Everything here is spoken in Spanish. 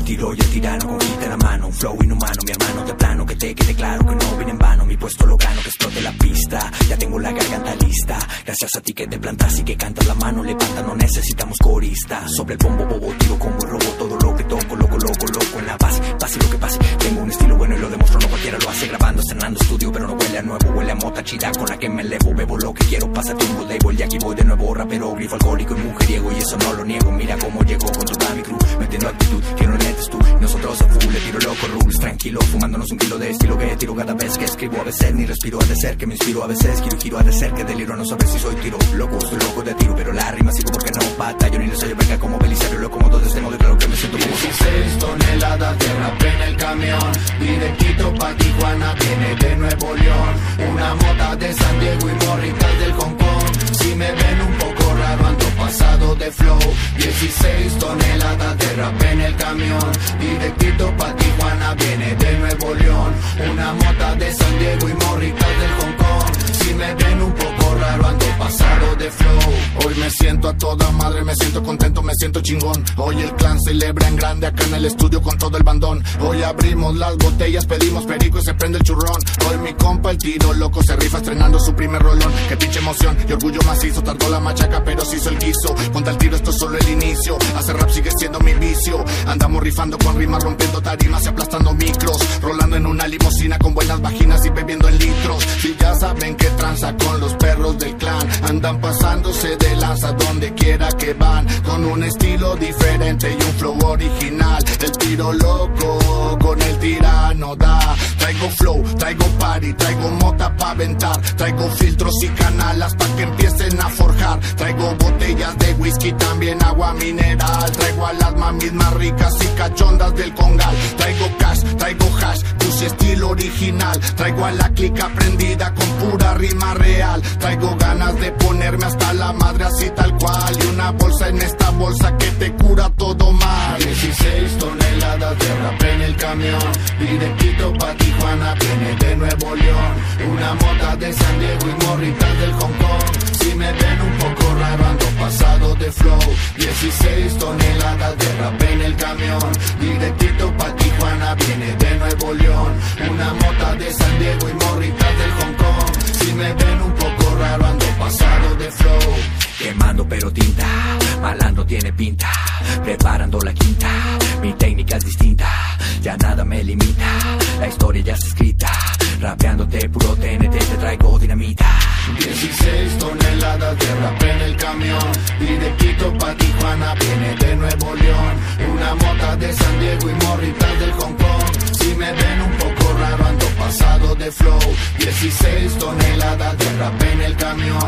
Tiro y el tirano con en la mano Un flow inhumano, mi hermano de plano Que te quede claro que no vine en vano Mi puesto lo gano, que explote la pista Ya tengo la garganta lista Gracias a ti que te plantas y que cantas la mano Levanta, no necesitamos corista Sobre el bombo, bobo, tiro como robo Todo lo que toco, loco, loco, loco En la base, pase lo que pase Tengo un estilo bueno y lo demuestro No cualquiera lo hace grabando, estrenando estudio Pero no huele a nuevo, huele a mota chida Con la que me elevo, bebo lo que quiero Pásate un label y aquí voy de nuevo Rapero, grifo, alcohólico y mujeriego Y eso no lo niego, mira cómo llego con toda mi crew Metiendo actitud, que no lentes tú nosotros a full, le tiro loco, rules, tranquilo Fumándonos un kilo de estilo que tiro cada vez que escribo A veces ni respiro, a de ser que me inspiro A veces quiero giro, a de ser que deliro No saber si soy tiro loco, estoy loco de tiro Pero la rima sigo porque no batallo Ni le soy verga como Belisario Loco como todo este modo, claro que me siento como 16 Viene de Nuevo León Una mota de San Diego y morritas del Hong Kong Si me ven un poco raro ando pasado de flow. 16 toneladas de rap en el camión. Directito pa' Tijuana, viene de Nuevo León Una mota de San Diego y morritas del Hong Kong Si me ven un poco raro ando pasado de flow me siento a toda madre, me siento contento, me siento chingón. Hoy el clan celebra en grande acá en el estudio con todo el bandón. Hoy abrimos las botellas, pedimos perico y se prende el churrón. Hoy mi compa el tiro loco se rifa estrenando su primer rolón. Qué pinche emoción y orgullo macizo, tardó la machaca pero se hizo el guiso. Ponte el tiro, esto es solo el inicio, hacer rap sigue siendo mi vicio. Andamos rifando con rimas, rompiendo tarimas y aplastando micros. Rolando en una limusina con buenas vaginas y bebiendo en litros. Si ya saben que tranza con los del clan. Andan pasándose de lanza donde quiera que van. Con un estilo diferente y un flow original. El tiro loco con el tirano da. Traigo flow, traigo party, traigo mota pa' aventar. Traigo filtros y canalas pa' que empiecen a forjar. Traigo botellas de whisky, también agua mineral. Traigo a las mamis más ricas y cachondas del congal. Traigo cash, traigo hash, puse estilo original. Traigo a la clica prendida con pura rima real. Traigo ganas de ponerme hasta la madre así tal cual. Y una bolsa en esta bolsa que te cura todo mal. 16 toneladas de rap en el camión. Directito pa' Tijuana, viene de Nuevo León. Una mota de San Diego y morritas del Hong Kong. Si me ven un poco raro ando pasado de flow. 16 toneladas de rap en el camión. Directito pa' Tijuana, viene de Nuevo León. Una mota de San Diego y morritas tiene pinta. Preparando la quinta, mi técnica es distinta. Ya nada me limita, la historia ya está escrita. Rapeándote puro TNT, te traigo dinamita. 16 toneladas de rap en el camión. Directito pa' Tijuana, viene de Nuevo León. Una mota de San Diego y morritas del Hong Kong. Si me ven un poco raro ando pasado de flow. 16 toneladas de rap en el camión